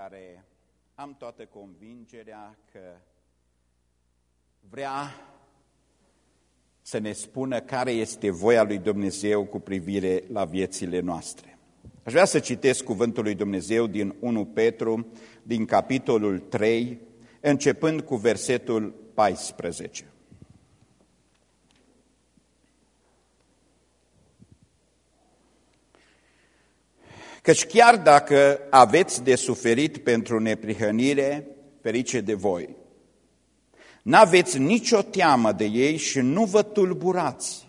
care am toată convingerea că vrea să ne spună care este voia lui Dumnezeu cu privire la viețile noastre. Aș vrea să citesc cuvântul lui Dumnezeu din 1 Petru, din capitolul 3, începând cu versetul 14. Căci chiar dacă aveți de suferit pentru neprihănire, ferice de voi, n-aveți nicio teamă de ei și nu vă tulburați,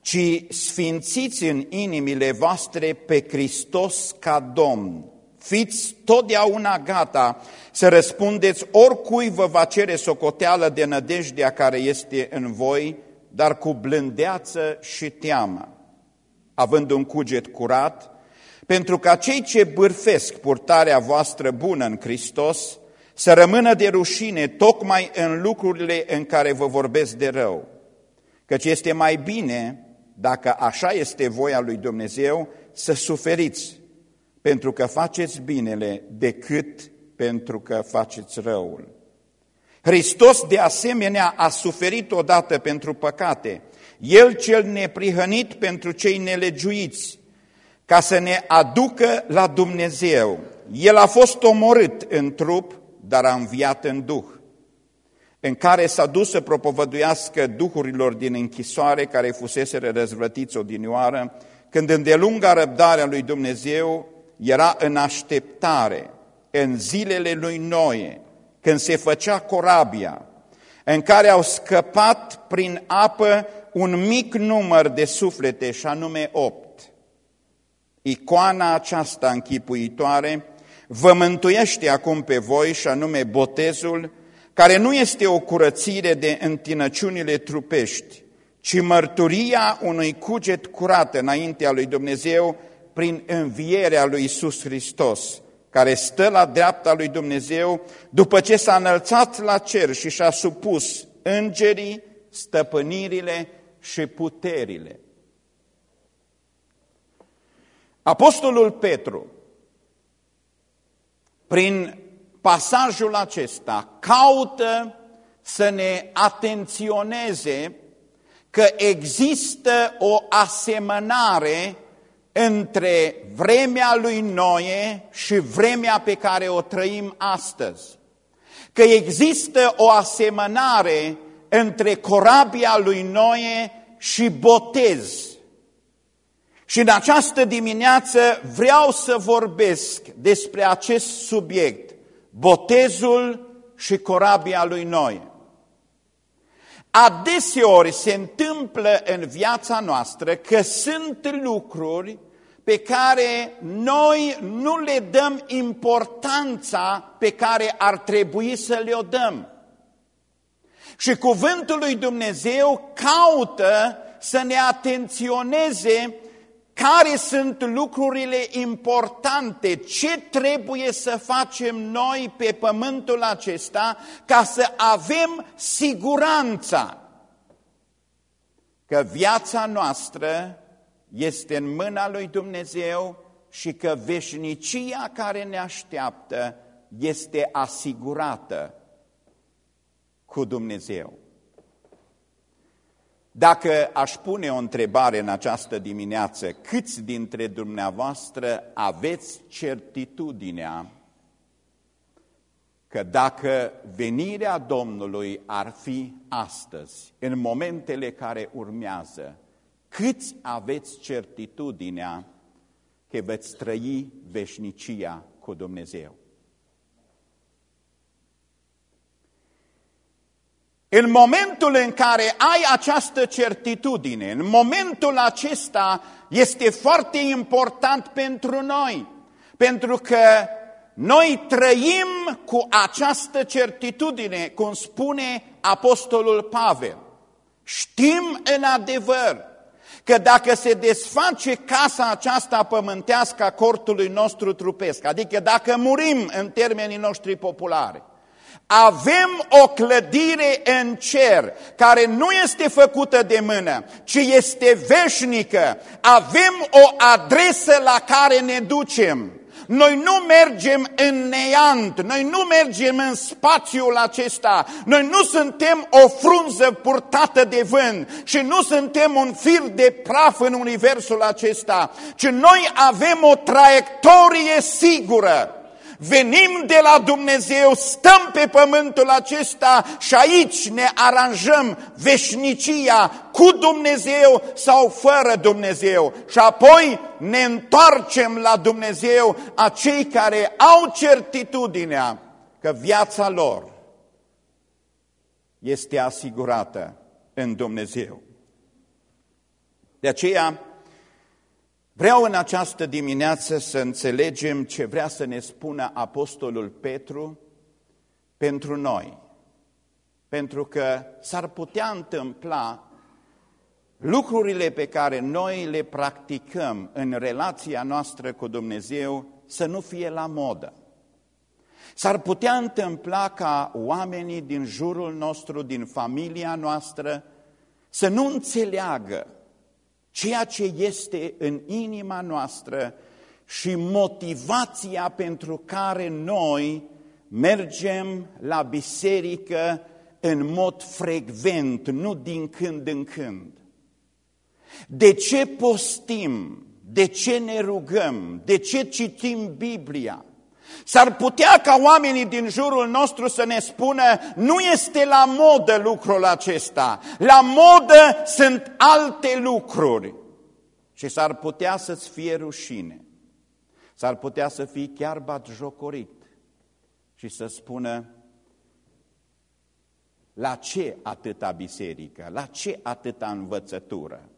ci sfințiți în inimile voastre pe Hristos ca Domn. Fiți totdeauna gata să răspundeți oricui vă va cere socoteală de nădejdea care este în voi, dar cu blândeață și teamă, având un cuget curat, pentru ca cei ce bârfesc purtarea voastră bună în Hristos să rămână de rușine tocmai în lucrurile în care vă vorbesc de rău. Căci este mai bine, dacă așa este voia lui Dumnezeu, să suferiți pentru că faceți binele decât pentru că faceți răul. Hristos de asemenea a suferit odată pentru păcate, El cel neprihănit pentru cei nelegiuiți, ca să ne aducă la Dumnezeu. El a fost omorât în trup, dar a înviat în Duh, în care s-a dus să propovăduiască duhurilor din închisoare care fuseseră răzvrătiți odinioară, când îndelunga răbdarea lui Dumnezeu era în așteptare, în zilele lui Noe, când se făcea corabia, în care au scăpat prin apă un mic număr de suflete, și anume opt. Icoana aceasta închipuitoare vă mântuiește acum pe voi și anume botezul, care nu este o curățire de întinăciunile trupești, ci mărturia unui cuget curat înaintea lui Dumnezeu prin învierea lui Isus Hristos, care stă la dreapta lui Dumnezeu după ce s-a înălțat la cer și și-a supus îngerii, stăpânirile și puterile. Apostolul Petru, prin pasajul acesta, caută să ne atenționeze că există o asemănare între vremea lui Noe și vremea pe care o trăim astăzi. Că există o asemănare între corabia lui Noe și botez și în această dimineață vreau să vorbesc despre acest subiect, botezul și corabia lui Noi. Adeseori se întâmplă în viața noastră că sunt lucruri pe care noi nu le dăm importanța pe care ar trebui să le-o dăm. Și cuvântul lui Dumnezeu caută să ne atenționeze care sunt lucrurile importante, ce trebuie să facem noi pe pământul acesta ca să avem siguranța că viața noastră este în mâna lui Dumnezeu și că veșnicia care ne așteaptă este asigurată cu Dumnezeu. Dacă aș pune o întrebare în această dimineață, câți dintre dumneavoastră aveți certitudinea că dacă venirea Domnului ar fi astăzi, în momentele care urmează, câți aveți certitudinea că veți trăi veșnicia cu Dumnezeu? În momentul în care ai această certitudine, în momentul acesta este foarte important pentru noi, pentru că noi trăim cu această certitudine, cum spune Apostolul Pavel. Știm în adevăr că dacă se desface casa aceasta pământească a cortului nostru trupesc, adică dacă murim în termenii noștri populare, avem o clădire în cer care nu este făcută de mână, ci este veșnică. Avem o adresă la care ne ducem. Noi nu mergem în neant, noi nu mergem în spațiul acesta, noi nu suntem o frunză purtată de vânt și nu suntem un fir de praf în universul acesta, ci noi avem o traiectorie sigură. Venim de la Dumnezeu, stăm pe pământul acesta și aici ne aranjăm veșnicia cu Dumnezeu sau fără Dumnezeu. Și apoi ne întoarcem la Dumnezeu, acei care au certitudinea că viața lor este asigurată în Dumnezeu. De aceea, Vreau în această dimineață să înțelegem ce vrea să ne spună Apostolul Petru pentru noi. Pentru că s-ar putea întâmpla lucrurile pe care noi le practicăm în relația noastră cu Dumnezeu să nu fie la modă. S-ar putea întâmpla ca oamenii din jurul nostru, din familia noastră, să nu înțeleagă ceea ce este în inima noastră și motivația pentru care noi mergem la biserică în mod frecvent, nu din când în când. De ce postim? De ce ne rugăm? De ce citim Biblia? S-ar putea ca oamenii din jurul nostru să ne spună, nu este la modă lucrul acesta, la modă sunt alte lucruri. Și s-ar putea să-ți fie rușine, s-ar putea să fii chiar batjocorit și să spună, la ce atâta biserică, la ce atâta învățătură?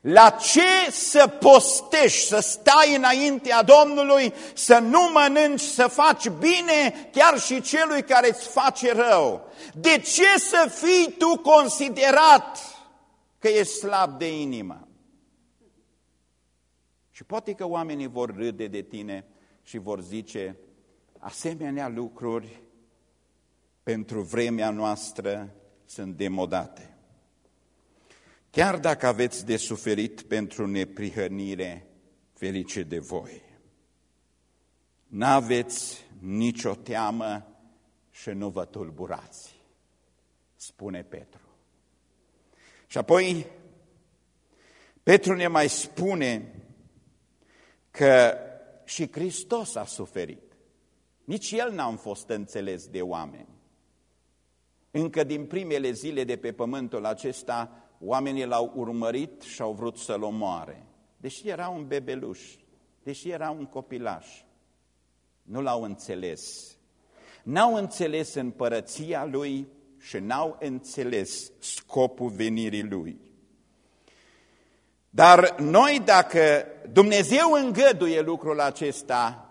La ce să postești, să stai înaintea Domnului, să nu mănânci, să faci bine chiar și celui care îți face rău? De ce să fii tu considerat că ești slab de inimă? Și poate că oamenii vor râde de tine și vor zice, asemenea lucruri pentru vremea noastră sunt demodate. Chiar dacă aveți de suferit pentru neprihănire, ferice de voi. N-aveți nicio teamă și nu vă tulburați, spune Petru. Și apoi Petru ne mai spune că și Hristos a suferit. Nici El n-a fost înțeles de oameni. Încă din primele zile de pe pământul acesta, oamenii l-au urmărit și au vrut să-l omoare. Deși era un bebeluș, deși era un copilaș, nu l-au înțeles. N-au înțeles împărăția lui și n-au înțeles scopul venirii lui. Dar noi, dacă Dumnezeu îngăduie lucrul acesta,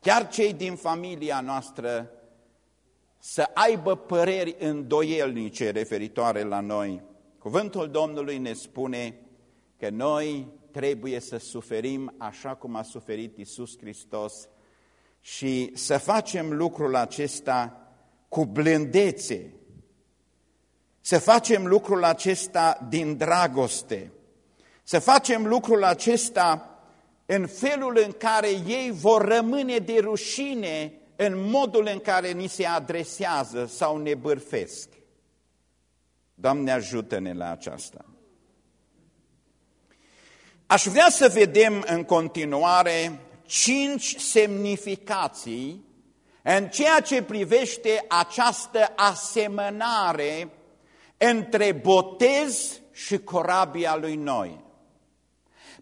chiar cei din familia noastră, să aibă păreri îndoielnice referitoare la noi, cuvântul Domnului ne spune că noi trebuie să suferim așa cum a suferit Isus Hristos și să facem lucrul acesta cu blândețe, să facem lucrul acesta din dragoste, să facem lucrul acesta în felul în care ei vor rămâne de rușine în modul în care ni se adresează sau ne bârfesc. Doamne, ajută-ne la aceasta. Aș vrea să vedem în continuare cinci semnificații în ceea ce privește această asemănare între botez și corabia lui Noi.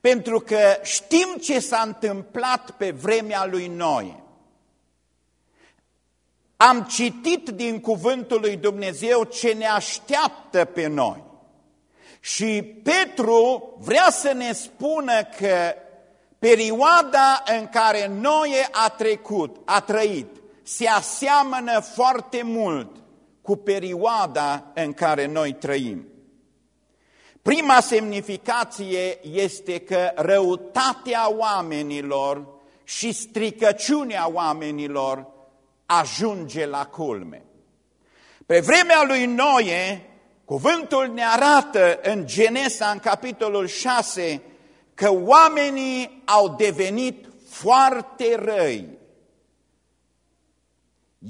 Pentru că știm ce s-a întâmplat pe vremea lui Noi. Am citit din cuvântul lui Dumnezeu ce ne așteaptă pe noi. Și Petru vrea să ne spună că perioada în care Noe a trecut, a trăit, se aseamănă foarte mult cu perioada în care noi trăim. Prima semnificație este că răutatea oamenilor și stricăciunea oamenilor ajunge la culme. Pe vremea lui Noe, cuvântul ne arată în Genesa, în capitolul 6, că oamenii au devenit foarte răi.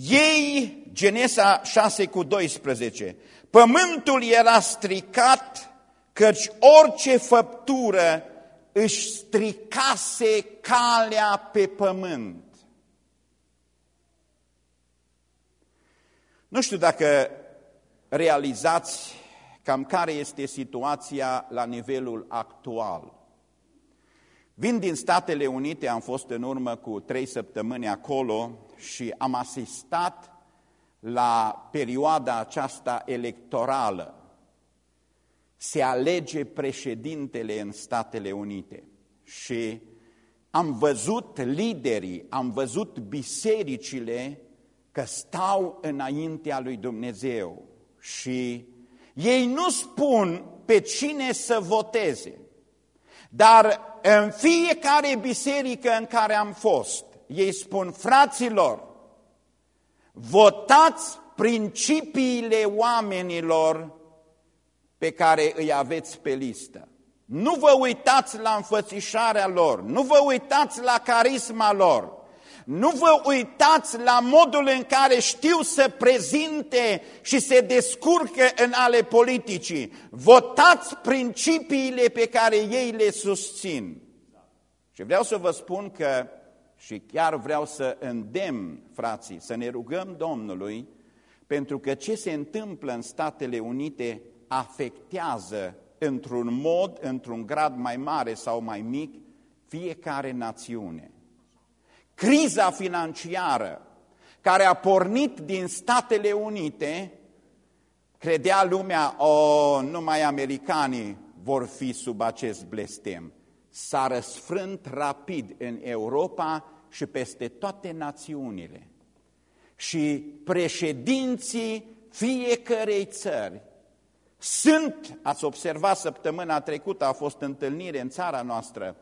Ei, Genesa 6 cu 12, pământul era stricat căci orice făptură își stricase calea pe pământ. Nu știu dacă realizați cam care este situația la nivelul actual. Vin din Statele Unite, am fost în urmă cu trei săptămâni acolo și am asistat la perioada aceasta electorală. Se alege președintele în Statele Unite și am văzut liderii, am văzut bisericile că stau înaintea lui Dumnezeu și ei nu spun pe cine să voteze, dar în fiecare biserică în care am fost, ei spun, fraților, votați principiile oamenilor pe care îi aveți pe listă. Nu vă uitați la înfățișarea lor, nu vă uitați la carisma lor, nu vă uitați la modul în care știu să prezinte și se descurcă în ale politicii. Votați principiile pe care ei le susțin. Și vreau să vă spun că, și chiar vreau să îndemn frații, să ne rugăm Domnului, pentru că ce se întâmplă în Statele Unite afectează într-un mod, într-un grad mai mare sau mai mic, fiecare națiune. Criza financiară care a pornit din Statele Unite, credea lumea, o, oh, numai americanii vor fi sub acest blestem. S-a răsfrânt rapid în Europa și peste toate națiunile. Și președinții fiecărei țări sunt, ați observat săptămâna trecută, a fost întâlnire în țara noastră,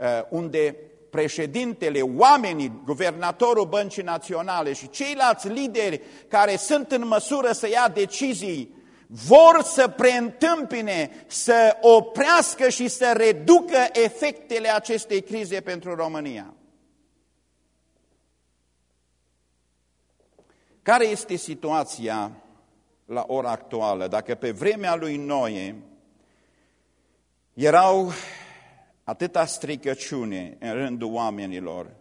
uh, unde președintele, oamenii, guvernatorul Băncii Naționale și ceilalți lideri care sunt în măsură să ia decizii, vor să preîntâmpine, să oprească și să reducă efectele acestei crize pentru România. Care este situația la ora actuală? Dacă pe vremea lui Noe erau atâta stricăciune în rândul oamenilor,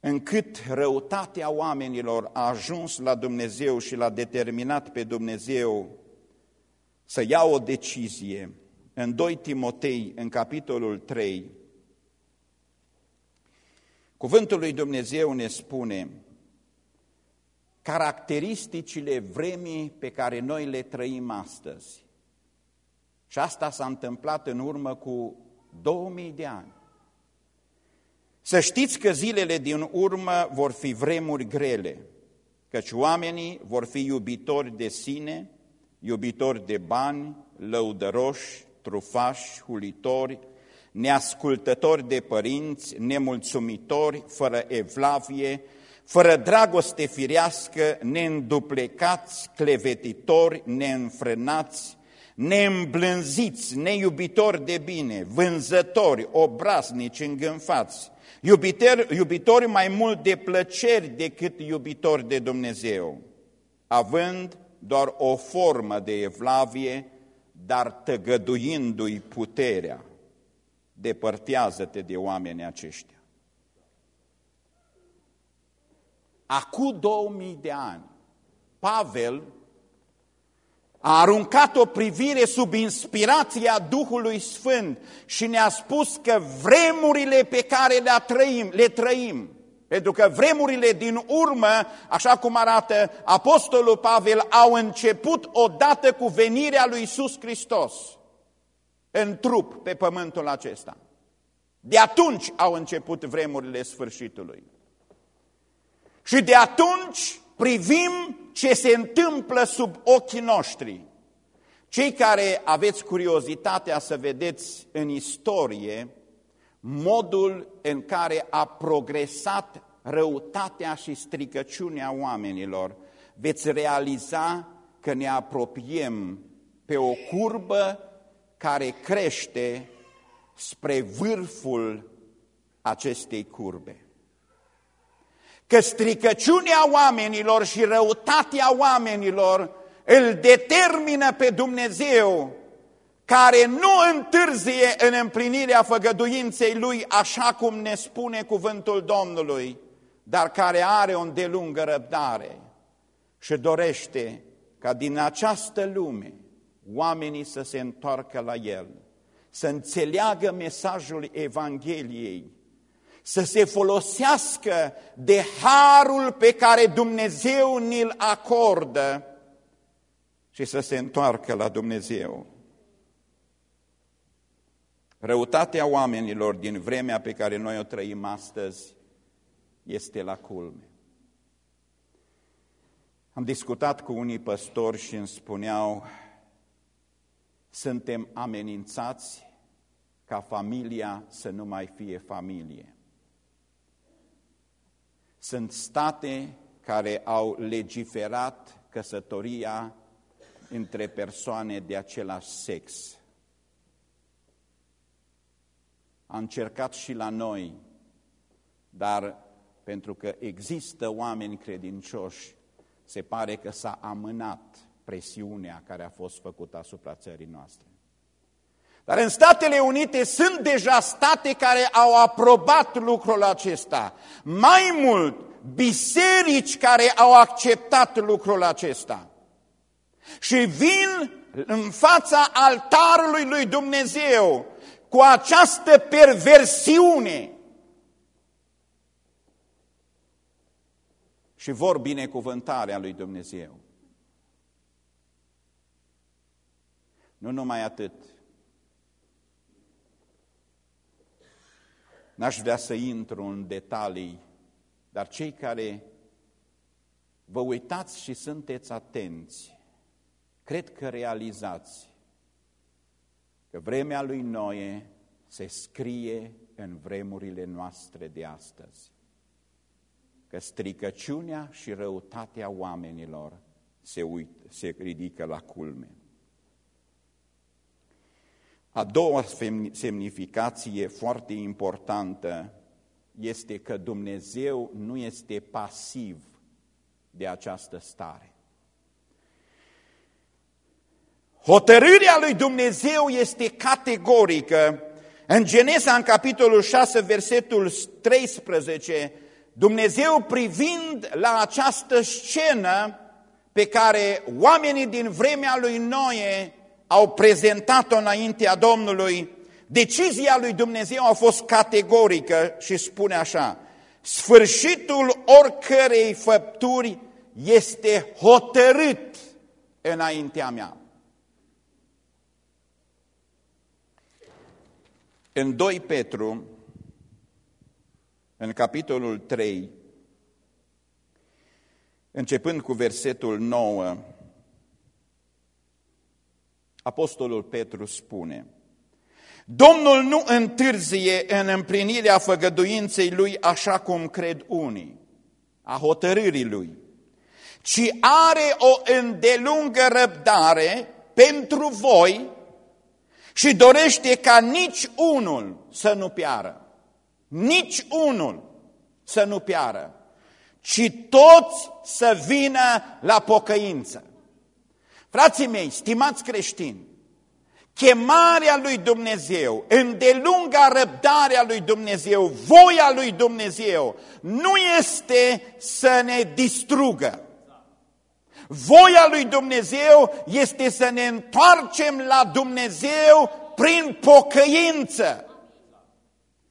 încât răutatea oamenilor a ajuns la Dumnezeu și l-a determinat pe Dumnezeu să ia o decizie. În 2 Timotei, în capitolul 3, cuvântul lui Dumnezeu ne spune caracteristicile vremii pe care noi le trăim astăzi. Și asta s-a întâmplat în urmă cu 2000 de ani. Să știți că zilele din urmă vor fi vremuri grele, căci oamenii vor fi iubitori de sine, iubitori de bani, lăudăroși, trufași, hulitori, neascultători de părinți, nemulțumitori, fără evlavie, fără dragoste firească, neînduplecați, clevetitori, neînfrânați, neîmblânziți, neiubitori de bine, vânzători, obraznici, îngânfați, iubitori, iubitori mai mult de plăceri decât iubitori de Dumnezeu, având doar o formă de evlavie, dar tăgăduindu-i puterea. Depărtează-te de oamenii aceștia. Acum 2000 de ani, Pavel a aruncat o privire sub inspirația Duhului Sfânt și ne-a spus că vremurile pe care le trăim, le trăim, pentru că vremurile din urmă, așa cum arată Apostolul Pavel, au început odată cu venirea lui Iisus Hristos în trup pe pământul acesta. De atunci au început vremurile sfârșitului. Și de atunci privim ce se întâmplă sub ochii noștri. Cei care aveți curiozitatea să vedeți în istorie modul în care a progresat răutatea și stricăciunea oamenilor, veți realiza că ne apropiem pe o curbă care crește spre vârful acestei curbe. Că stricăciunea oamenilor și răutatea oamenilor îl determină pe Dumnezeu care nu întârzie în împlinirea făgăduinței Lui așa cum ne spune cuvântul Domnului, dar care are o îndelungă răbdare și dorește ca din această lume oamenii să se întoarcă la El, să înțeleagă mesajul Evangheliei, să se folosească de harul pe care Dumnezeu ni-l acordă și să se întoarcă la Dumnezeu. Răutatea oamenilor din vremea pe care noi o trăim astăzi este la culme. Am discutat cu unii păstori și îmi spuneau, suntem amenințați ca familia să nu mai fie familie. Sunt state care au legiferat căsătoria între persoane de același sex. A încercat și la noi, dar pentru că există oameni credincioși, se pare că s-a amânat presiunea care a fost făcută asupra țării noastre. Dar în Statele Unite sunt deja state care au aprobat lucrul acesta. Mai mult, biserici care au acceptat lucrul acesta. Și vin în fața altarului lui Dumnezeu cu această perversiune și vor binecuvântarea lui Dumnezeu. Nu numai atât. N-aș vrea să intru în detalii, dar cei care vă uitați și sunteți atenți, cred că realizați că vremea lui Noe se scrie în vremurile noastre de astăzi. Că stricăciunea și răutatea oamenilor se, uit, se ridică la culme. A doua semnificație foarte importantă este că Dumnezeu nu este pasiv de această stare. Hotărârea lui Dumnezeu este categorică. În Genesa, în capitolul 6, versetul 13, Dumnezeu privind la această scenă pe care oamenii din vremea lui Noe au prezentat-o înaintea Domnului, decizia lui Dumnezeu a fost categorică și spune așa, sfârșitul oricărei făpturi este hotărât înaintea mea. În 2 Petru, în capitolul 3, începând cu versetul 9, Apostolul Petru spune, Domnul nu întârzie în împlinirea făgăduinței lui așa cum cred unii, a hotărârii lui, ci are o îndelungă răbdare pentru voi și dorește ca nici unul să nu piară. Nici unul să nu piară, ci toți să vină la pocăință. Frații mei, stimați creștini, chemarea lui Dumnezeu, îndelunga răbdarea lui Dumnezeu, voia lui Dumnezeu, nu este să ne distrugă. Voia lui Dumnezeu este să ne întoarcem la Dumnezeu prin pocăință.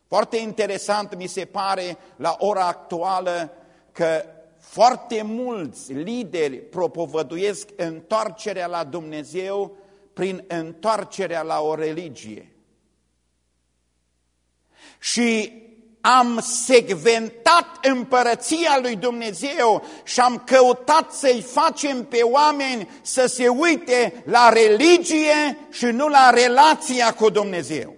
Foarte interesant mi se pare la ora actuală că foarte mulți lideri propovăduiesc întoarcerea la Dumnezeu prin întoarcerea la o religie. Și am segventat împărăția lui Dumnezeu și am căutat să-i facem pe oameni să se uite la religie și nu la relația cu Dumnezeu.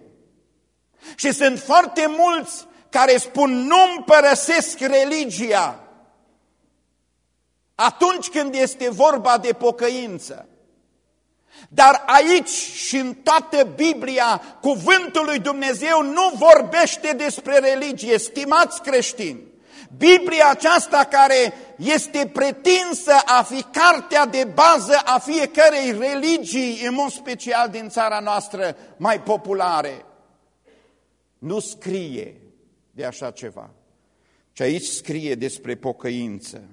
Și sunt foarte mulți care spun nu-mi părăsesc religia, atunci când este vorba de pocăință. Dar aici și în toată Biblia, cuvântul lui Dumnezeu nu vorbește despre religie, stimați creștini. Biblia aceasta care este pretinsă a fi cartea de bază a fiecărei religii, în mod special din țara noastră mai populare, nu scrie de așa ceva. Și aici scrie despre pocăință.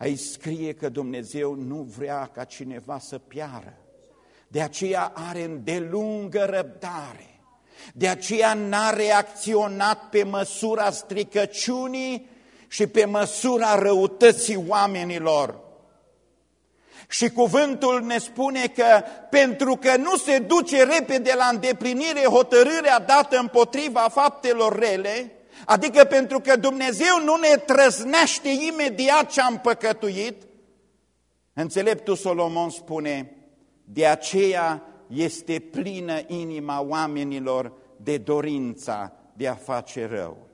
Aici scrie că Dumnezeu nu vrea ca cineva să piară. De aceea are îndelungă răbdare. De aceea n-a reacționat pe măsura stricăciunii și pe măsura răutății oamenilor. Și cuvântul ne spune că pentru că nu se duce repede la îndeplinire hotărârea dată împotriva faptelor rele, Adică pentru că Dumnezeu nu ne trăznește imediat ce am păcătuit, înțeleptul Solomon spune, de aceea este plină inima oamenilor de dorința de a face rău.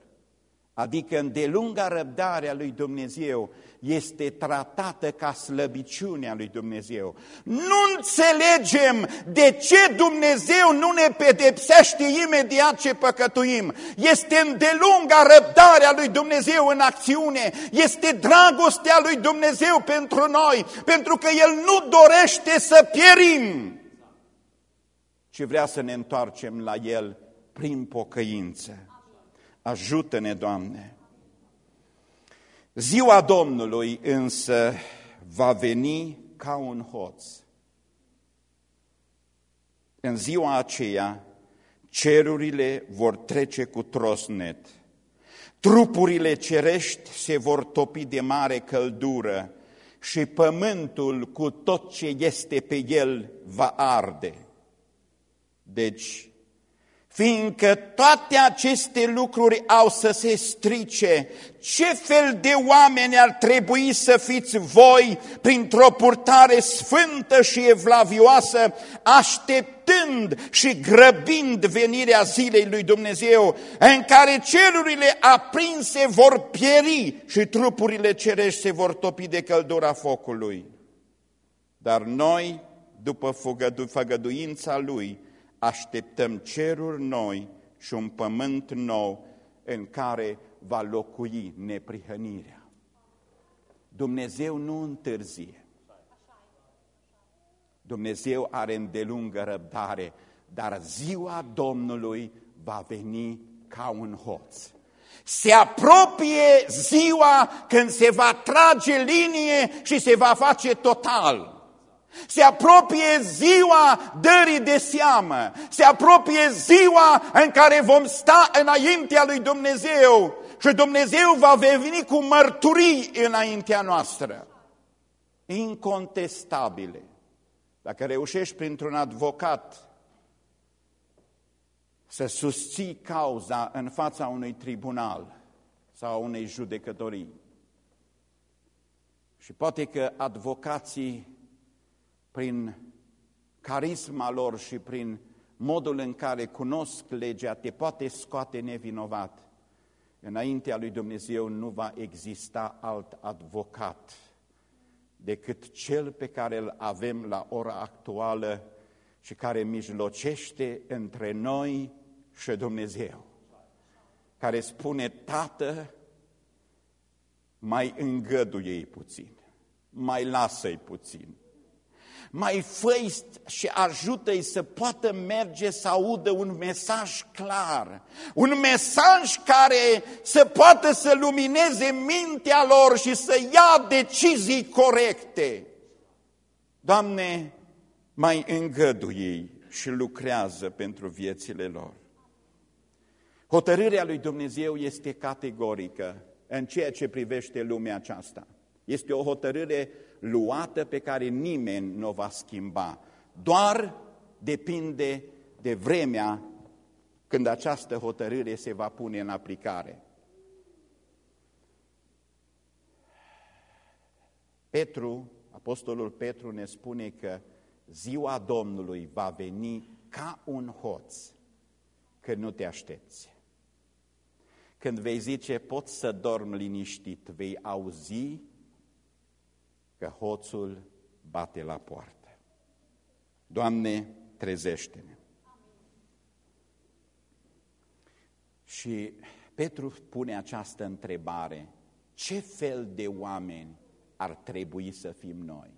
Adică îndelunga răbdarea lui Dumnezeu este tratată ca slăbiciunea lui Dumnezeu. Nu înțelegem de ce Dumnezeu nu ne pedepsește imediat ce păcătuim. Este îndelunga răbdarea lui Dumnezeu în acțiune, este dragostea lui Dumnezeu pentru noi, pentru că El nu dorește să pierim, ci vrea să ne întoarcem la El prin pocăință. Ajută-ne, Doamne! Ziua Domnului însă va veni ca un hoț. În ziua aceea, cerurile vor trece cu trosnet, trupurile cerești se vor topi de mare căldură și pământul cu tot ce este pe el va arde. Deci, Fiindcă toate aceste lucruri au să se strice, ce fel de oameni ar trebui să fiți voi printr-o purtare sfântă și evlavioasă, așteptând și grăbind venirea zilei lui Dumnezeu, în care cerurile aprinse vor pieri și trupurile cerești se vor topi de căldura focului. Dar noi, după făgăduința Lui, așteptăm ceruri noi și un pământ nou în care va locui neprihănirea. Dumnezeu nu întârzie. Dumnezeu are îndelungă răbdare, dar ziua Domnului va veni ca un hoț. Se apropie ziua când se va trage linie și se va face total. Se apropie ziua dării de seamă, se apropie ziua în care vom sta înaintea lui Dumnezeu și Dumnezeu va veni cu mărturii înaintea noastră. Incontestabile. Dacă reușești printr-un advocat să susții cauza în fața unui tribunal sau unei judecătorii, și poate că advocații prin carisma lor și prin modul în care cunosc legea, te poate scoate nevinovat. Înaintea lui Dumnezeu nu va exista alt advocat decât cel pe care îl avem la ora actuală și care mijlocește între noi și Dumnezeu, care spune, Tată, mai îngăduie-i puțin, mai lasă-i puțin, mai fă și ajută-i să poată merge să audă un mesaj clar, un mesaj care să poată să lumineze mintea lor și să ia decizii corecte. Doamne, mai îngăduie și lucrează pentru viețile lor. Hotărârea lui Dumnezeu este categorică în ceea ce privește lumea aceasta. Este o hotărâre luată pe care nimeni nu o va schimba. Doar depinde de vremea când această hotărâre se va pune în aplicare. Petru, apostolul Petru ne spune că ziua Domnului va veni ca un hoț când nu te aștepți. Când vei zice, pot să dorm liniștit, vei auzi că hoțul bate la poartă. Doamne, trezește-ne! Și Petru pune această întrebare, ce fel de oameni ar trebui să fim noi?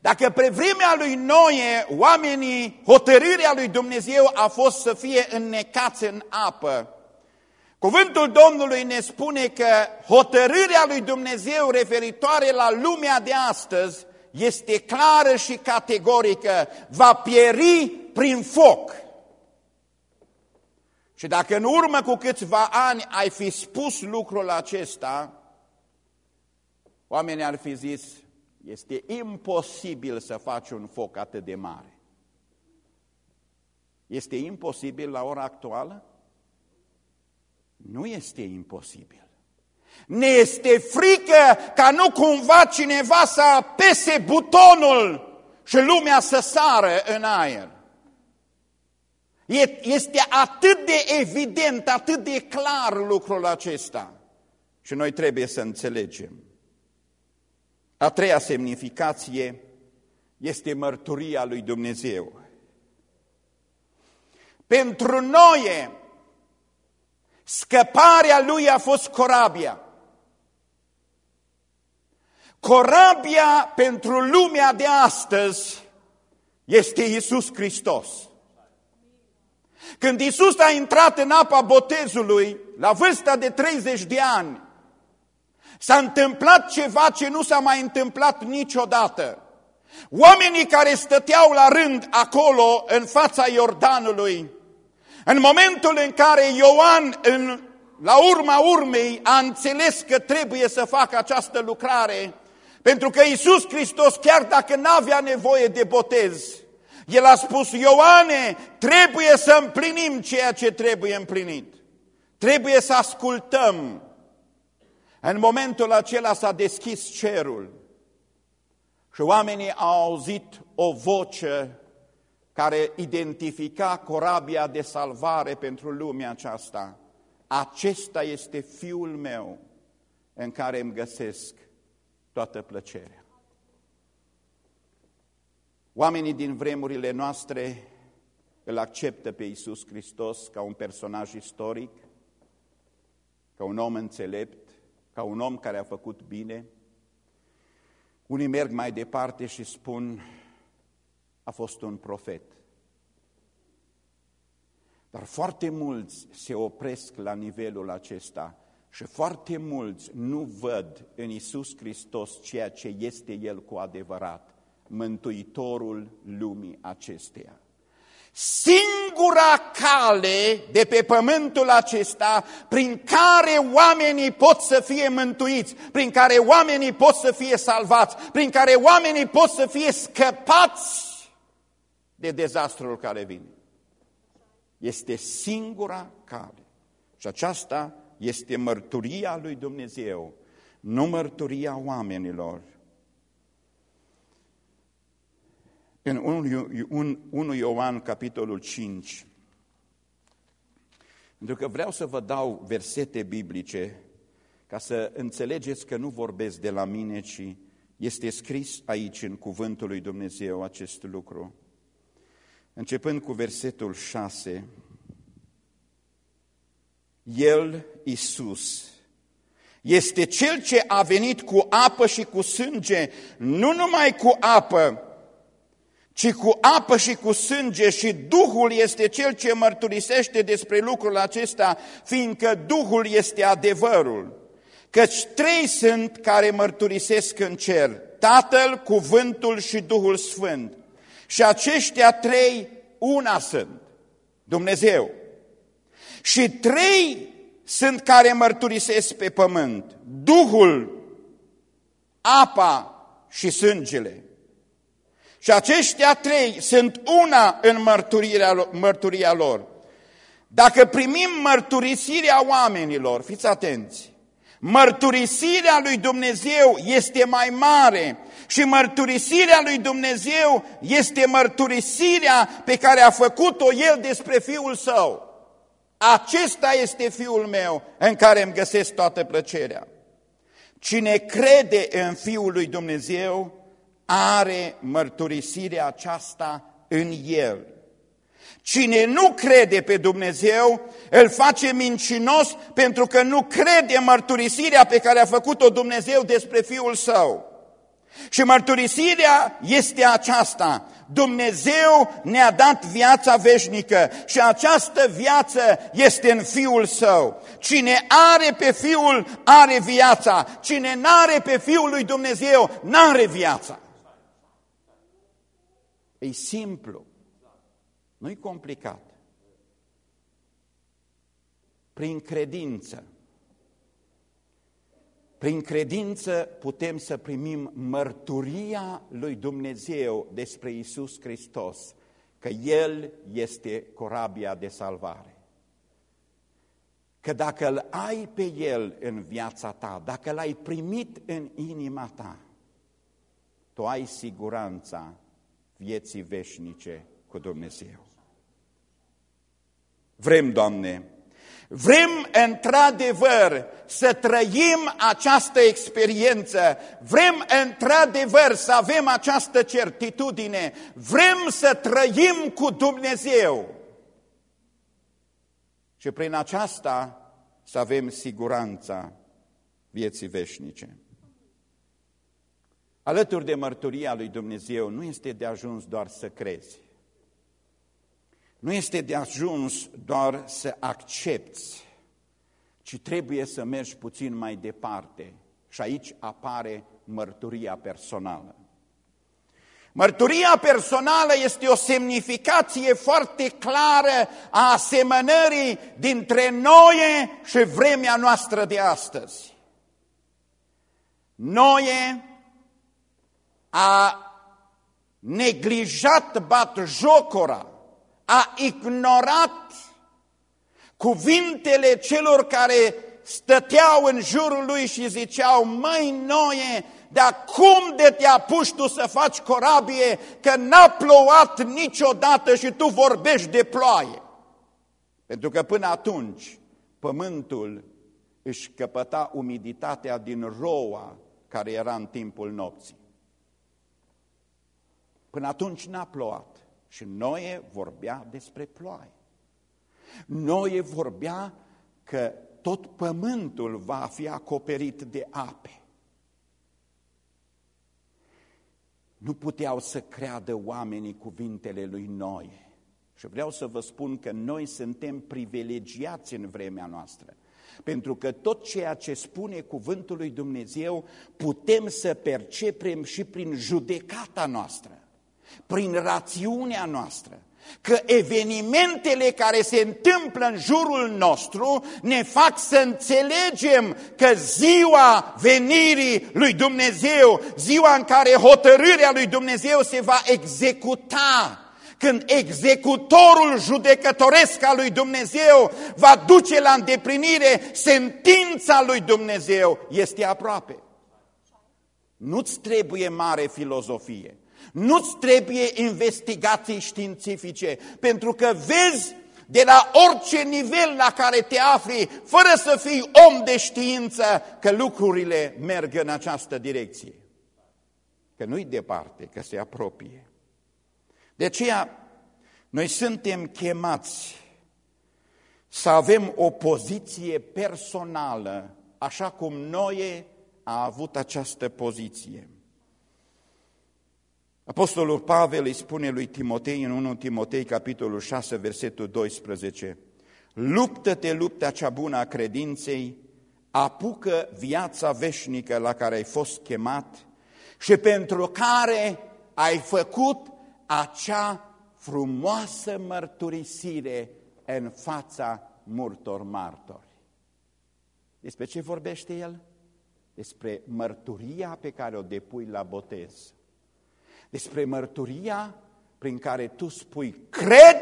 Dacă pe vremea lui Noe, oamenii, hotărârea lui Dumnezeu a fost să fie înnecați în apă, Cuvântul Domnului ne spune că hotărârea lui Dumnezeu referitoare la lumea de astăzi este clară și categorică, va pieri prin foc. Și dacă în urmă cu câțiva ani ai fi spus lucrul acesta, oamenii ar fi zis, este imposibil să faci un foc atât de mare. Este imposibil la ora actuală? Nu este imposibil. Ne este frică ca nu cumva cineva să apese butonul și lumea să sară în aer. Este atât de evident, atât de clar lucrul acesta. Și noi trebuie să înțelegem. A treia semnificație este mărturia lui Dumnezeu. Pentru noi, scăparea lui a fost corabia. Corabia pentru lumea de astăzi este Isus Hristos. Când Isus a intrat în apa botezului, la vârsta de 30 de ani, s-a întâmplat ceva ce nu s-a mai întâmplat niciodată. Oamenii care stăteau la rând acolo, în fața Iordanului, în momentul în care Ioan, în, la urma urmei, a înțeles că trebuie să facă această lucrare, pentru că Iisus Hristos, chiar dacă n-avea nevoie de botez, El a spus, Ioane, trebuie să împlinim ceea ce trebuie împlinit. Trebuie să ascultăm. În momentul acela s-a deschis cerul și oamenii au auzit o voce care identifica corabia de salvare pentru lumea aceasta. Acesta este Fiul meu în care îmi găsesc toată plăcerea. Oamenii din vremurile noastre îl acceptă pe Iisus Hristos ca un personaj istoric, ca un om înțelept, ca un om care a făcut bine. Unii merg mai departe și spun, a fost un profet. Dar foarte mulți se opresc la nivelul acesta și foarte mulți nu văd în Isus Hristos ceea ce este El cu adevărat, Mântuitorul lumii acesteia. Singura cale de pe pământul acesta prin care oamenii pot să fie mântuiți, prin care oamenii pot să fie salvați, prin care oamenii pot să fie scăpați de dezastrul care vine. Este singura cale. Și aceasta este mărturia lui Dumnezeu, nu mărturia oamenilor. În 1 Ioan, capitolul 5, pentru că vreau să vă dau versete biblice ca să înțelegeți că nu vorbesc de la mine, ci este scris aici în cuvântul lui Dumnezeu acest lucru. Începând cu versetul 6, El, Isus, este Cel ce a venit cu apă și cu sânge, nu numai cu apă, ci cu apă și cu sânge și Duhul este Cel ce mărturisește despre lucrul acesta, fiindcă Duhul este adevărul. Căci trei sunt care mărturisesc în cer, Tatăl, Cuvântul și Duhul Sfânt. Și aceștia trei, una sunt, Dumnezeu. Și trei sunt care mărturisesc pe pământ, Duhul, apa și sângele. Și aceștia trei sunt una în mărturirea, mărturia lor. Dacă primim mărturisirea oamenilor, fiți atenți, mărturisirea lui Dumnezeu este mai mare și mărturisirea lui Dumnezeu este mărturisirea pe care a făcut-o El despre Fiul Său. Acesta este Fiul meu în care îmi găsesc toată plăcerea. Cine crede în Fiul lui Dumnezeu are mărturisirea aceasta în el. Cine nu crede pe Dumnezeu, îl face mincinos pentru că nu crede mărturisirea pe care a făcut-o Dumnezeu despre Fiul Său. Și mărturisirea este aceasta. Dumnezeu ne-a dat viața veșnică și această viață este în Fiul Său. Cine are pe Fiul, are viața. Cine n-are pe Fiul lui Dumnezeu, n-are viața. E simplu. Nu-i complicat. Prin credință. Prin credință putem să primim mărturia lui Dumnezeu despre Isus Hristos, că El este corabia de salvare. Că dacă îl ai pe El în viața ta, dacă l-ai primit în inima ta, tu ai siguranța vieții veșnice cu Dumnezeu. Vrem, Doamne, vrem într-adevăr să trăim această experiență, vrem într-adevăr să avem această certitudine, vrem să trăim cu Dumnezeu. Și prin aceasta să avem siguranța vieții veșnice. Alături de mărturia lui Dumnezeu nu este de ajuns doar să crezi. Nu este de ajuns doar să accepti, ci trebuie să mergi puțin mai departe. Și aici apare mărturia personală. Mărturia personală este o semnificație foarte clară a asemănării dintre noi și vremea noastră de astăzi. Noie a neglijat bat jocora a ignorat cuvintele celor care stăteau în jurul lui și ziceau, măi noie, dar cum de te apuci tu să faci corabie, că n-a plouat niciodată și tu vorbești de ploaie? Pentru că până atunci pământul își căpăta umiditatea din roa care era în timpul nopții. Până atunci n-a plouat. Și Noe vorbea despre ploaie. Noe vorbea că tot pământul va fi acoperit de ape. Nu puteau să creadă oamenii cuvintele lui Noe. Și vreau să vă spun că noi suntem privilegiați în vremea noastră. Pentru că tot ceea ce spune cuvântul lui Dumnezeu putem să percepem și prin judecata noastră prin rațiunea noastră, că evenimentele care se întâmplă în jurul nostru ne fac să înțelegem că ziua venirii lui Dumnezeu, ziua în care hotărârea lui Dumnezeu se va executa, când executorul judecătoresc al lui Dumnezeu va duce la îndeplinire sentința lui Dumnezeu, este aproape. Nu-ți trebuie mare filozofie. Nu-ți trebuie investigații științifice, pentru că vezi de la orice nivel la care te afli, fără să fii om de știință, că lucrurile merg în această direcție. Că nu-i departe, că se apropie. De aceea, noi suntem chemați să avem o poziție personală, așa cum Noe a avut această poziție. Apostolul Pavel îi spune lui Timotei în 1 Timotei, capitolul 6, versetul 12, Luptă-te lupta cea bună a credinței, apucă viața veșnică la care ai fost chemat și pentru care ai făcut acea frumoasă mărturisire în fața multor martori. Despre ce vorbește el? Despre mărturia pe care o depui la botez despre mărturia prin care tu spui, cred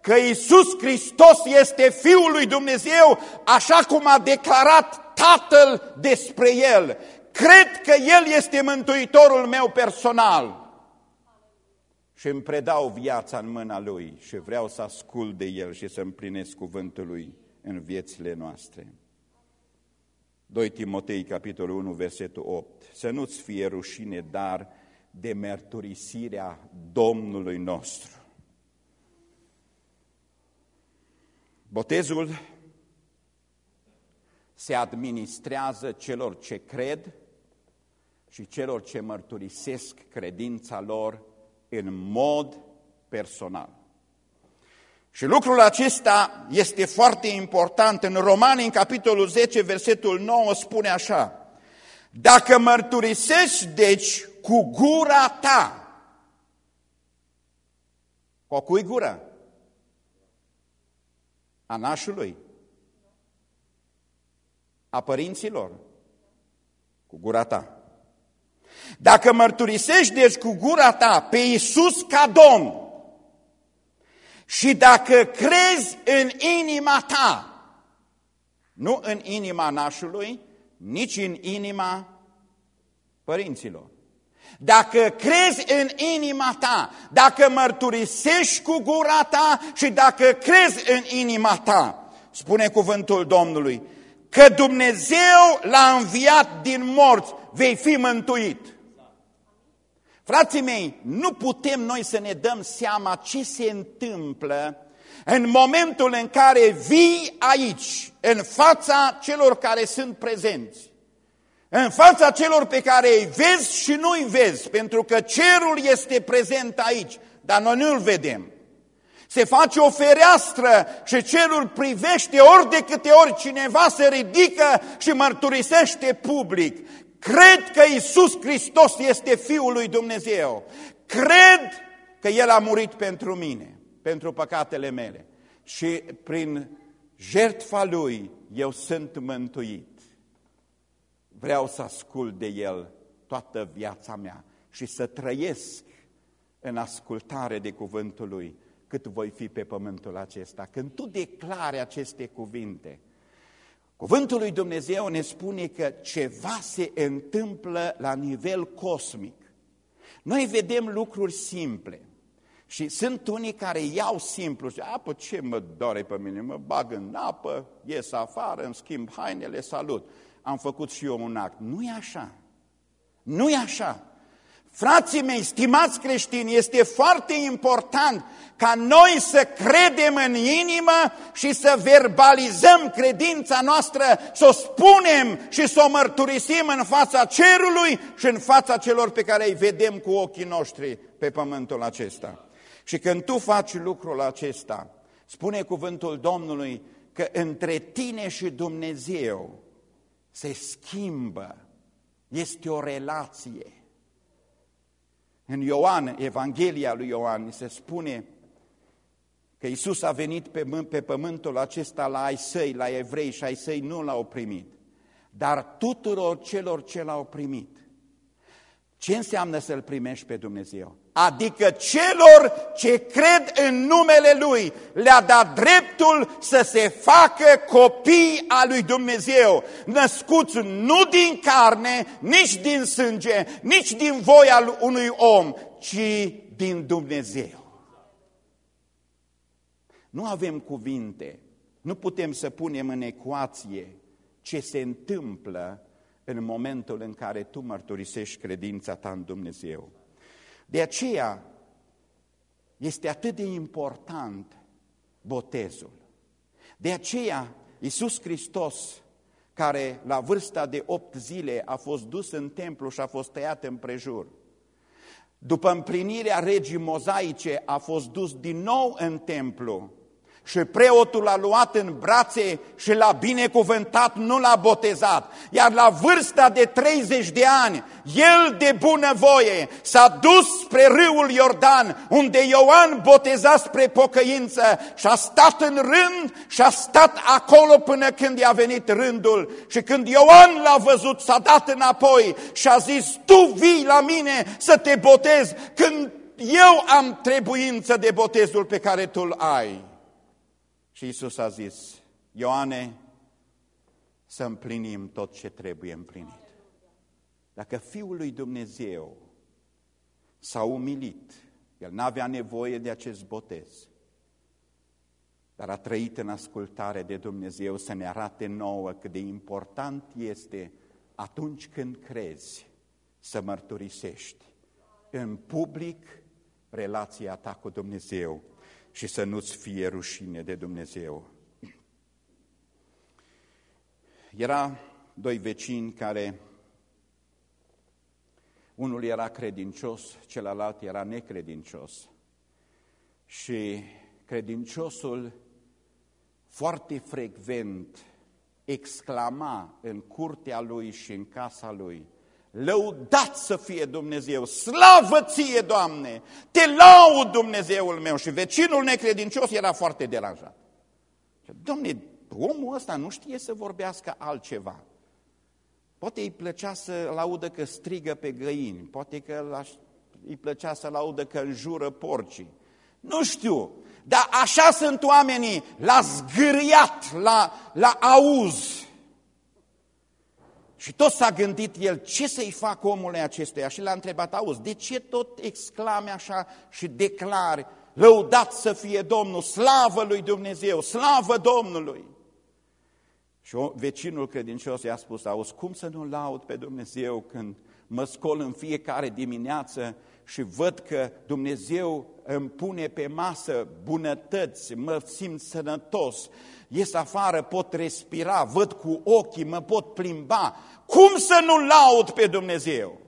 că Iisus Hristos este Fiul lui Dumnezeu, așa cum a declarat Tatăl despre El. Cred că El este Mântuitorul meu personal. Și îmi predau viața în mâna Lui și vreau să ascult de El și să împlinesc cuvântul Lui în viețile noastre. 2 Timotei, capitolul 1, versetul 8. Să nu-ți fie rușine, dar de mărturisirea Domnului nostru. Botezul se administrează celor ce cred și celor ce mărturisesc credința lor în mod personal. Și lucrul acesta este foarte important. În Romani, în capitolul 10, versetul 9, spune așa, Dacă mărturisești, deci, cu gura ta, cu o cui gură? A nașului? A părinților? Cu gura ta. Dacă mărturisești, deci, cu gura ta pe Iisus ca Domn, și dacă crezi în inima ta, nu în inima nașului, nici în inima părinților. Dacă crezi în inima ta, dacă mărturisești cu gura ta și dacă crezi în inima ta, spune cuvântul Domnului, că Dumnezeu l-a înviat din morți, vei fi mântuit. Frații mei, nu putem noi să ne dăm seama ce se întâmplă în momentul în care vii aici, în fața celor care sunt prezenți, în fața celor pe care îi vezi și nu îi vezi, pentru că cerul este prezent aici, dar noi nu-l vedem. Se face o fereastră și cerul privește ori de câte ori cineva se ridică și mărturisește public. Cred că Isus Hristos este Fiul lui Dumnezeu. Cred că El a murit pentru mine, pentru păcatele mele. Și prin jertfa Lui eu sunt mântuit. Vreau să ascult de El toată viața mea și să trăiesc în ascultare de cuvântul Lui cât voi fi pe pământul acesta. Când tu declari aceste cuvinte, Cuvântul lui Dumnezeu ne spune că ceva se întâmplă la nivel cosmic. Noi vedem lucruri simple și sunt unii care iau simplu și apă ce mă doare pe mine, mă bag în apă, ies afară, îmi schimb hainele, salut. Am făcut și eu un act. Nu e așa. Nu e așa. Frații mei, stimați creștini, este foarte important ca noi să credem în inimă și să verbalizăm credința noastră, să o spunem și să o mărturisim în fața cerului și în fața celor pe care îi vedem cu ochii noștri pe pământul acesta. Și când tu faci lucrul acesta, spune cuvântul Domnului că între tine și Dumnezeu se schimbă, este o relație. În Ioan, Evanghelia lui Ioan, se spune că Isus a venit pe, pe pământul acesta la ai săi, la evrei și ai săi nu l-au primit, dar tuturor celor ce l-au primit. Ce înseamnă să-L primești pe Dumnezeu? Adică celor ce cred în numele Lui le-a dat dreptul să se facă copii a lui Dumnezeu, născuți nu din carne, nici din sânge, nici din voia unui om, ci din Dumnezeu. Nu avem cuvinte, nu putem să punem în ecuație ce se întâmplă în momentul în care tu mărturisești credința ta în Dumnezeu. De aceea este atât de important botezul. De aceea Iisus Hristos, care la vârsta de opt zile a fost dus în templu și a fost tăiat în prejur, după împlinirea regii mozaice a fost dus din nou în templu și preotul l-a luat în brațe și l-a binecuvântat, nu l-a botezat. Iar la vârsta de 30 de ani, el de bunăvoie s-a dus spre râul Iordan, unde Ioan boteza spre pocăință și a stat în rând și a stat acolo până când i-a venit rândul. Și când Ioan l-a văzut, s-a dat înapoi și a zis, tu vii la mine să te botezi când eu am trebuință de botezul pe care tu-l ai. Și Isus a zis, Ioane, să împlinim tot ce trebuie împlinit. Dacă Fiul lui Dumnezeu s-a umilit, El n-avea nevoie de acest botez, dar a trăit în ascultare de Dumnezeu să ne arate nouă cât de important este atunci când crezi să mărturisești în public relația ta cu Dumnezeu și să nu-ți fie rușine de Dumnezeu. Era doi vecini care, unul era credincios, celălalt era necredincios. Și credinciosul foarte frecvent exclama în curtea lui și în casa lui, Lăudat să fie Dumnezeu, slavă ție, Doamne, te laud Dumnezeul meu. Și vecinul necredincios era foarte deranjat. Domne, omul ăsta nu știe să vorbească altceva. Poate îi plăcea să laudă că strigă pe găini, poate că îi plăcea să laudă că înjură porcii. Nu știu, dar așa sunt oamenii, la zgâriat, la, la auz. Și tot s-a gândit el, ce să-i fac omului acestuia? Și l-a întrebat, auzi, de ce tot exclame așa și declari, lăudat să fie Domnul, slavă lui Dumnezeu, slavă Domnului? Și vecinul credincios i-a spus, auzi, cum să nu laud pe Dumnezeu când mă scol în fiecare dimineață și văd că Dumnezeu îmi pune pe masă bunătăți, mă simt sănătos, ies afară, pot respira, văd cu ochii, mă pot plimba. Cum să nu laud pe Dumnezeu?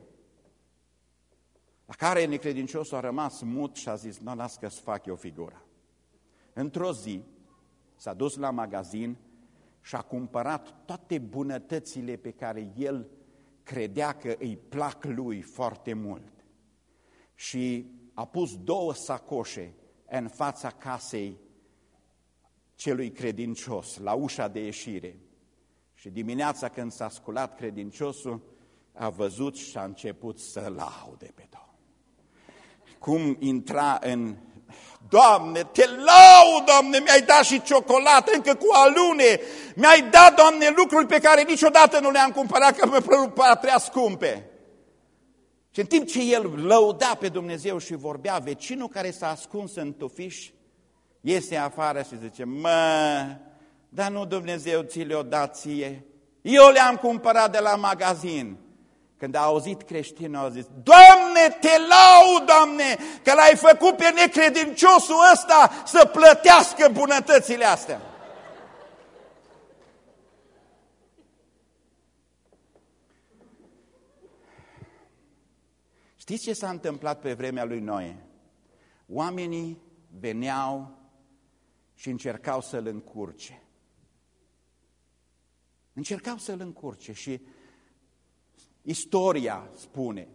La care necredinciosul a rămas mut și a zis, nu las că-ți fac eu figura. Într-o zi s-a dus la magazin și a cumpărat toate bunătățile pe care el credea că îi plac lui foarte mult. Și a pus două sacoșe în fața casei celui credincios, la ușa de ieșire. Și dimineața când s-a sculat credinciosul, a văzut și a început să laude pe Domnul. Cum intra în Doamne, te laud, Doamne, mi-ai dat și ciocolată încă cu alune, mi-ai dat, Doamne, lucruri pe care niciodată nu le-am cumpărat, că mă prea scumpe. Și în timp ce el lăuda pe Dumnezeu și vorbea, vecinul care s-a ascuns în tufiș, iese afară și zice, mă, dar nu Dumnezeu ți le-o dat ție, eu le-am cumpărat de la magazin. Când a auzit creștinul, a zis, Doamne, te laud, Doamne, că l-ai făcut pe necredinciosul ăsta să plătească bunătățile astea. Știți ce s-a întâmplat pe vremea lui Noe? Oamenii veneau și încercau să-l încurce. Încercau să-l încurce și istoria spune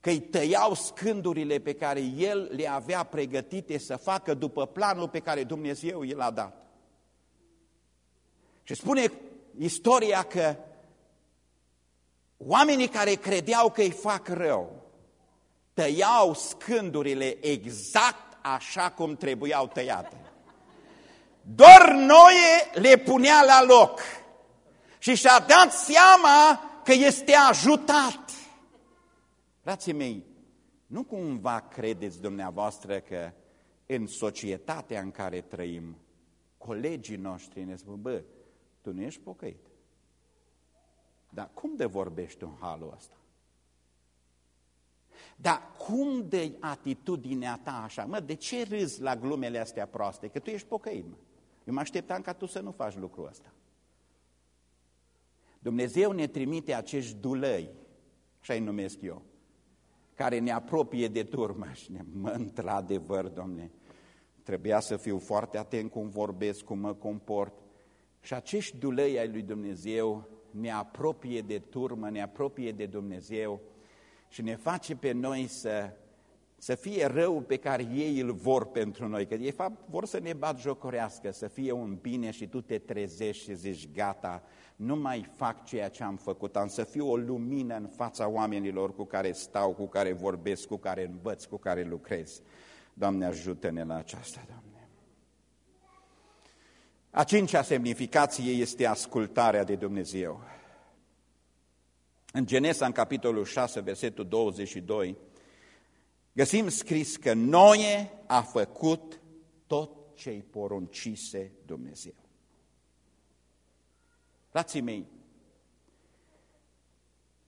că îi tăiau scândurile pe care el le avea pregătite să facă după planul pe care Dumnezeu i l-a dat. Și spune istoria că oamenii care credeau că îi fac rău, tăiau scândurile exact așa cum trebuiau tăiate. Doar Noe le punea la loc și și-a dat seama că este ajutat. Frații mei, nu cumva credeți dumneavoastră că în societatea în care trăim, colegii noștri ne spun, bă, tu nu ești pocăit. Dar cum de vorbești în halul ăsta? Dar cum de atitudinea ta așa? Mă, de ce râzi la glumele astea proaste? Că tu ești pocăit, mă. Eu mă așteptam ca tu să nu faci lucrul ăsta. Dumnezeu ne trimite acești dulăi, așa-i numesc eu, care ne apropie de turmă și ne, mă, într-adevăr, Domne, trebuia să fiu foarte atent cum vorbesc, cum mă comport. Și acești dulăi ai lui Dumnezeu ne apropie de turmă, ne apropie de Dumnezeu și ne face pe noi să, să fie rău pe care ei îl vor pentru noi. Că de fapt vor să ne bat jocorească, să fie un bine și tu te trezești și zici gata, nu mai fac ceea ce am făcut, am să fiu o lumină în fața oamenilor cu care stau, cu care vorbesc, cu care învăț, cu care lucrez. Doamne, ajută-ne la aceasta, Doamne. A cincea semnificație este ascultarea de Dumnezeu. În Genesa, în capitolul 6, versetul 22, găsim scris că Noe a făcut tot ce-i poruncise Dumnezeu. Frații mei,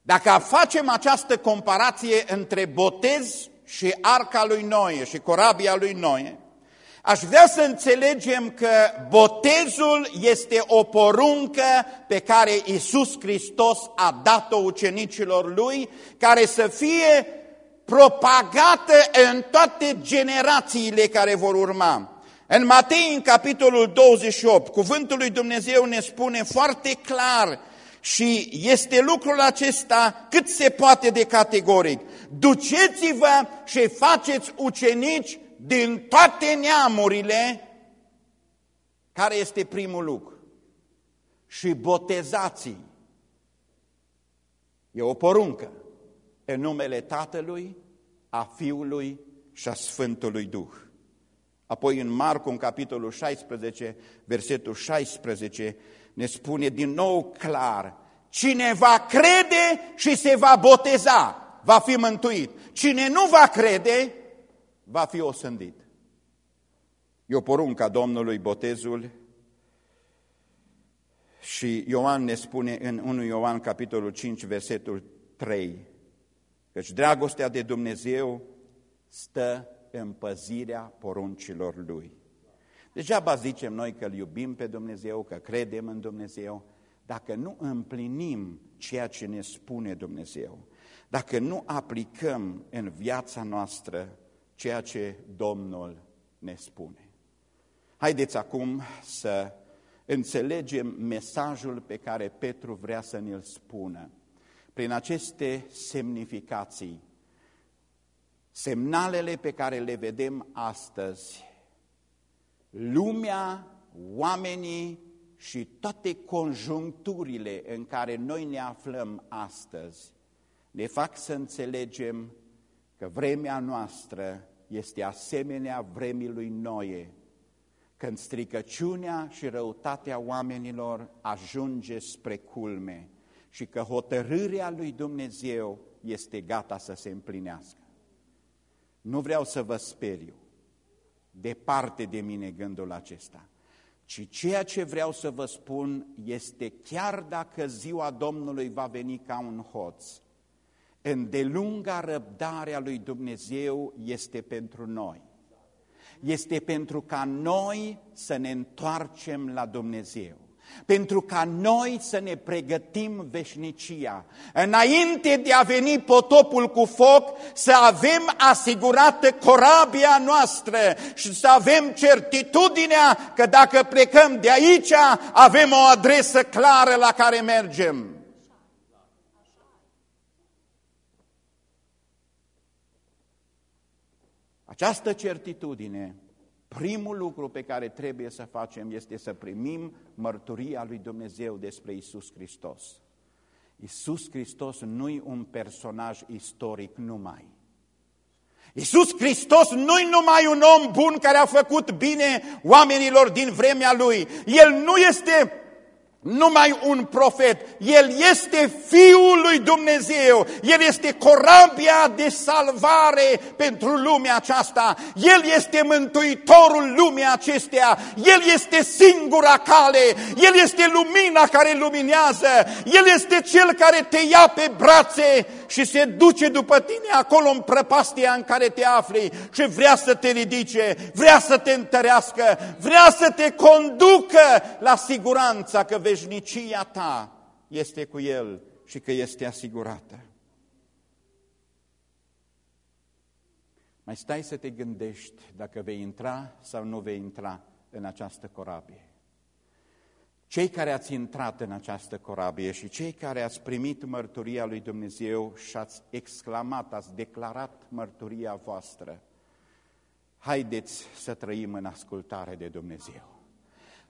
Dacă facem această comparație între botez și arca lui Noe și corabia lui Noe, aș vrea să înțelegem că botezul este o poruncă pe care Isus Hristos a dat-o ucenicilor lui, care să fie propagată în toate generațiile care vor urma. În Matei, în capitolul 28, cuvântul lui Dumnezeu ne spune foarte clar și este lucrul acesta cât se poate de categoric. Duceți-vă și faceți ucenici din toate neamurile, care este primul lucru, și botezați E o poruncă în numele Tatălui, a Fiului și a Sfântului Duh. Apoi în Marcu, în capitolul 16, versetul 16, ne spune din nou clar, cine va crede și se va boteza, va fi mântuit. Cine nu va crede, va fi osândit. E o poruncă Domnului botezul și Ioan ne spune în 1 Ioan capitolul 5 versetul 3 căci dragostea de Dumnezeu stă în păzirea poruncilor Lui. Degeaba zicem noi că îl iubim pe Dumnezeu, că credem în Dumnezeu, dacă nu împlinim ceea ce ne spune Dumnezeu, dacă nu aplicăm în viața noastră ceea ce Domnul ne spune. Haideți acum să înțelegem mesajul pe care Petru vrea să ne-l spună. Prin aceste semnificații, semnalele pe care le vedem astăzi, lumea, oamenii și toate conjuncturile în care noi ne aflăm astăzi ne fac să înțelegem că vremea noastră este asemenea vremii lui Noe, când stricăciunea și răutatea oamenilor ajunge spre culme și că hotărârea lui Dumnezeu este gata să se împlinească. Nu vreau să vă speriu, departe de mine gândul acesta, ci ceea ce vreau să vă spun este chiar dacă ziua Domnului va veni ca un hoț, îndelunga răbdarea lui Dumnezeu este pentru noi. Este pentru ca noi să ne întoarcem la Dumnezeu pentru ca noi să ne pregătim veșnicia. Înainte de a veni potopul cu foc, să avem asigurată corabia noastră și să avem certitudinea că dacă plecăm de aici, avem o adresă clară la care mergem. Această certitudine Primul lucru pe care trebuie să facem este să primim mărturia lui Dumnezeu despre Isus Hristos. Isus Hristos nu-i un personaj istoric numai. Isus Hristos nu-i numai un om bun care a făcut bine oamenilor din vremea Lui. El nu este numai un profet, El este Fiul lui Dumnezeu, El este corabia de salvare pentru lumea aceasta, El este Mântuitorul lumii acesteia, El este singura cale, El este lumina care luminează, El este Cel care te ia pe brațe și se duce după tine acolo în prăpastia în care te afli. Și vrea să te ridice, vrea să te întărească, vrea să te conducă la siguranța că veșnicia ta este cu El și că este asigurată. Mai stai să te gândești dacă vei intra sau nu vei intra în această corabie. Cei care ați intrat în această corabie și cei care ați primit mărturia lui Dumnezeu și ați exclamat, ați declarat mărturia voastră, haideți să trăim în ascultare de Dumnezeu.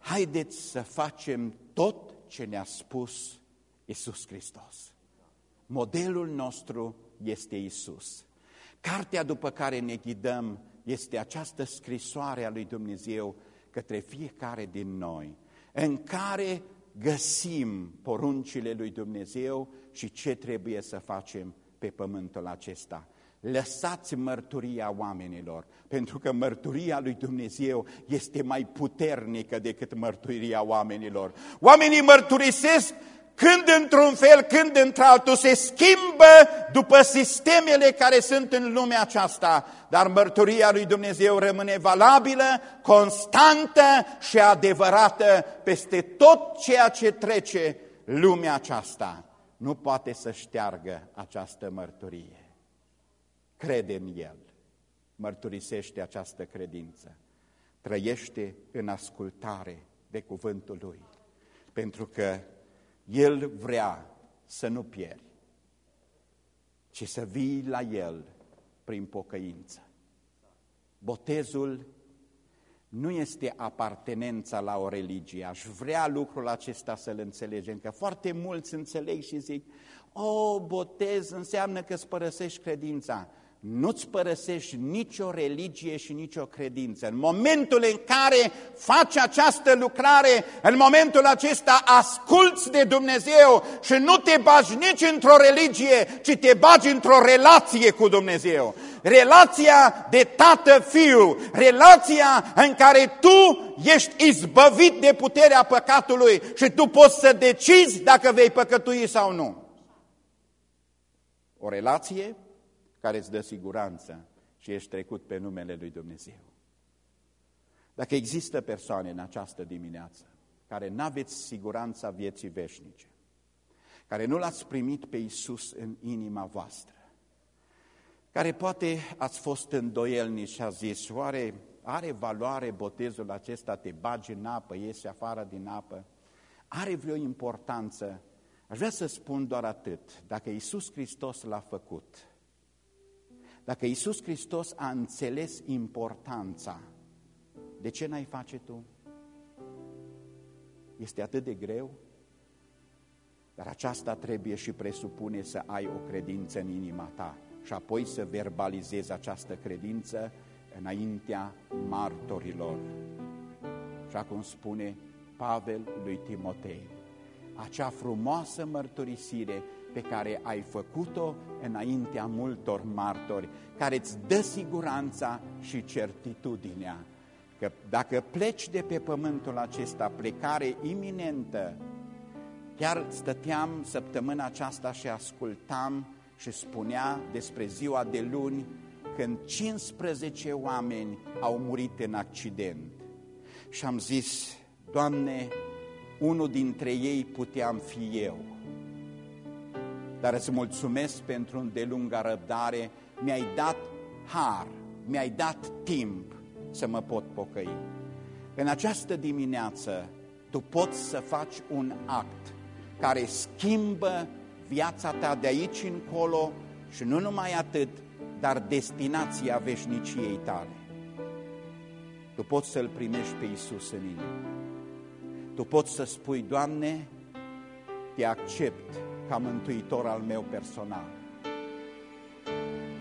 Haideți să facem tot ce ne-a spus Isus Hristos. Modelul nostru este Isus. Cartea după care ne ghidăm este această scrisoare a lui Dumnezeu către fiecare din noi, în care găsim poruncile lui Dumnezeu și ce trebuie să facem pe pământul acesta. Lăsați mărturia oamenilor, pentru că mărturia lui Dumnezeu este mai puternică decât mărturia oamenilor. Oamenii mărturisesc când într-un fel, când într-altul, se schimbă după sistemele care sunt în lumea aceasta, dar mărturia lui Dumnezeu rămâne valabilă, constantă și adevărată peste tot ceea ce trece lumea aceasta. Nu poate să șteargă această mărturie. Crede în El, mărturisește această credință, trăiește în ascultare de cuvântul Lui, pentru că El vrea să nu pieri, ci să vii la El prin pocăință. Botezul nu este apartenența la o religie. Aș vrea lucrul acesta să-l înțelegem, că foarte mulți înțeleg și zic, o, botez înseamnă că îți părăsești credința nu-ți părăsești nicio religie și nicio credință. În momentul în care faci această lucrare, în momentul acesta asculți de Dumnezeu și nu te bagi nici într-o religie, ci te bagi într-o relație cu Dumnezeu. Relația de tată-fiu, relația în care tu ești izbăvit de puterea păcatului și tu poți să decizi dacă vei păcătui sau nu. O relație care îți dă siguranță și ești trecut pe numele lui Dumnezeu. Dacă există persoane în această dimineață care n-aveți siguranța vieții veșnice, care nu l-ați primit pe Iisus în inima voastră, care poate ați fost îndoielnici și a zis, oare are valoare botezul acesta, te bagi în apă, iese afară din apă? Are vreo importanță? Aș vrea să spun doar atât, dacă Iisus Hristos l-a făcut, dacă Iisus Hristos a înțeles importanța, de ce n-ai face tu? Este atât de greu? Dar aceasta trebuie și presupune să ai o credință în inima ta și apoi să verbalizezi această credință înaintea martorilor. Așa cum spune Pavel lui Timotei, acea frumoasă mărturisire pe care ai făcut-o înaintea multor martori, care îți dă siguranța și certitudinea că dacă pleci de pe pământul acesta, plecare iminentă, chiar stăteam săptămâna aceasta și ascultam și spunea despre ziua de luni când 15 oameni au murit în accident. Și am zis, Doamne, unul dintre ei puteam fi eu dar îți mulțumesc pentru îndelunga răbdare, mi-ai dat har, mi-ai dat timp să mă pot pocăi. În această dimineață tu poți să faci un act care schimbă viața ta de aici încolo și nu numai atât, dar destinația veșniciei tale. Tu poți să-L primești pe Iisus în inimă. Tu poți să spui, Doamne, te accept ca mântuitor al meu personal.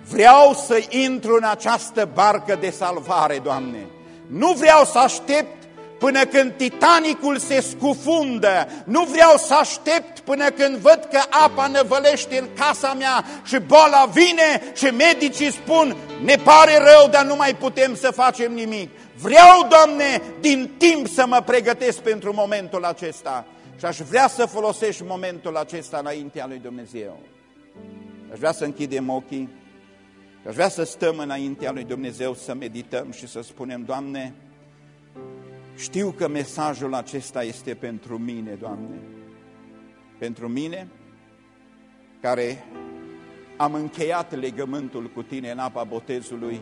Vreau să intru în această barcă de salvare, Doamne. Nu vreau să aștept până când Titanicul se scufundă. Nu vreau să aștept până când văd că apa năvălește în casa mea și boala vine și medicii spun ne pare rău, dar nu mai putem să facem nimic. Vreau, Doamne, din timp să mă pregătesc pentru momentul acesta. Și aș vrea să folosești momentul acesta înaintea lui Dumnezeu. Aș vrea să închidem ochii, aș vrea să stăm înaintea lui Dumnezeu, să medităm și să spunem, Doamne, știu că mesajul acesta este pentru mine, Doamne. Pentru mine, care am încheiat legământul cu Tine în apa botezului,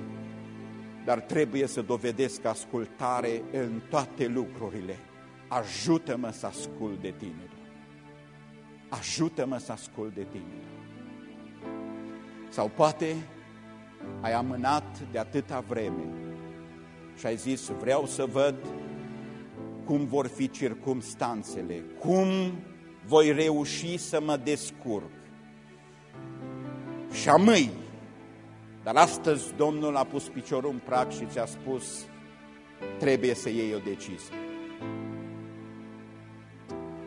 dar trebuie să dovedesc ascultare în toate lucrurile ajută-mă să ascult de tine. Ajută-mă să ascult de tine. Sau poate ai amânat de atâta vreme și ai zis, vreau să văd cum vor fi circumstanțele, cum voi reuși să mă descurc. Și amâi, dar astăzi Domnul a pus piciorul în prag și ți-a spus, trebuie să iei o decizie.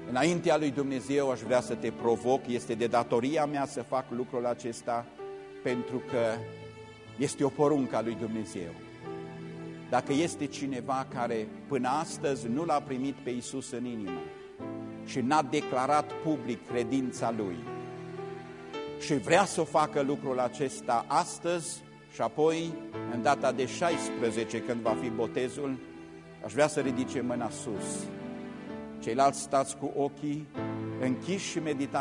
Înaintea lui Dumnezeu aș vrea să te provoc, este de datoria mea să fac lucrul acesta pentru că este o poruncă a lui Dumnezeu. Dacă este cineva care până astăzi nu l-a primit pe Isus în inimă și n-a declarat public credința lui. Și vrea să facă lucrul acesta astăzi și apoi, în data de 16, când va fi botezul, aș vrea să ridice mâna sus. Ceilalți stați cu ochii închiși și meditați